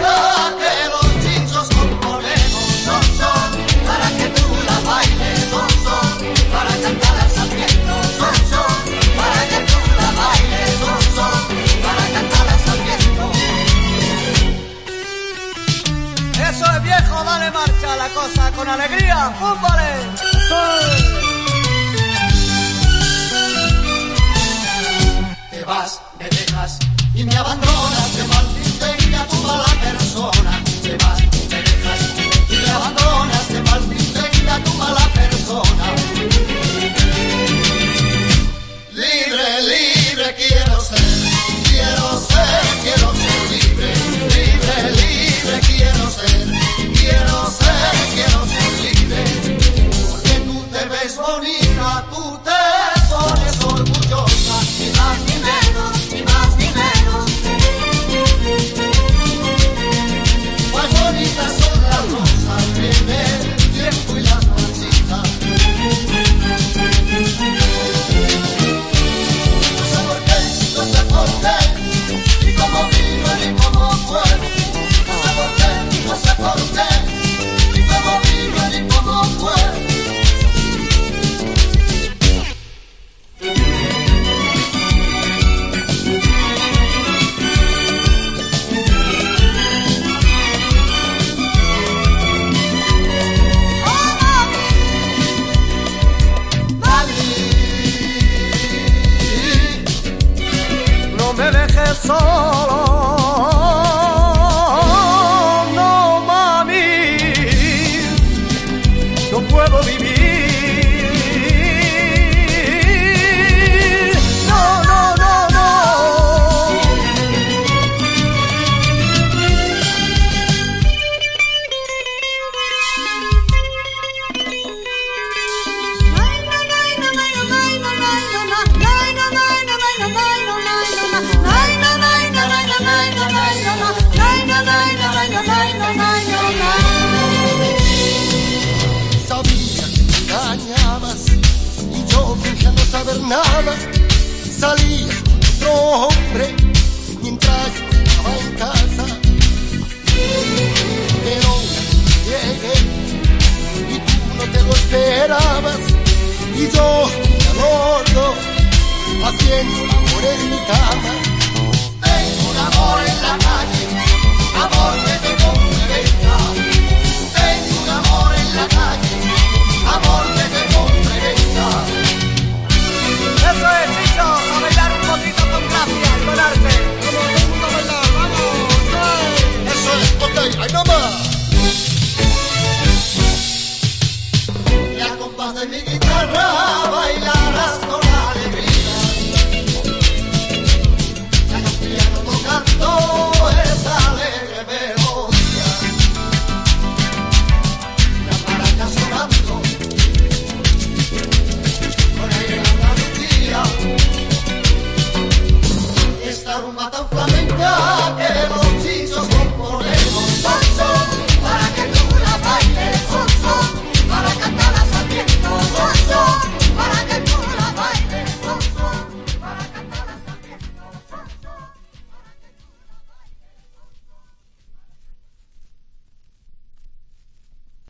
Los chicos compremos, son son. Para que tú la bailes, son son. Para cantarlas también, son son. Para que tú la bailes, son son. Para cantarlas también. Eso es viejo, dale marcha la cosa con alegría, un. Yeah. solo. No, mami, no puedo vivir. salía otro hombre mientras estaba en casa. Pero llegué y tú no te lo esperabas y yo estoy al haciendo amor en mi cama. Tengo un amor Ağlı gitarra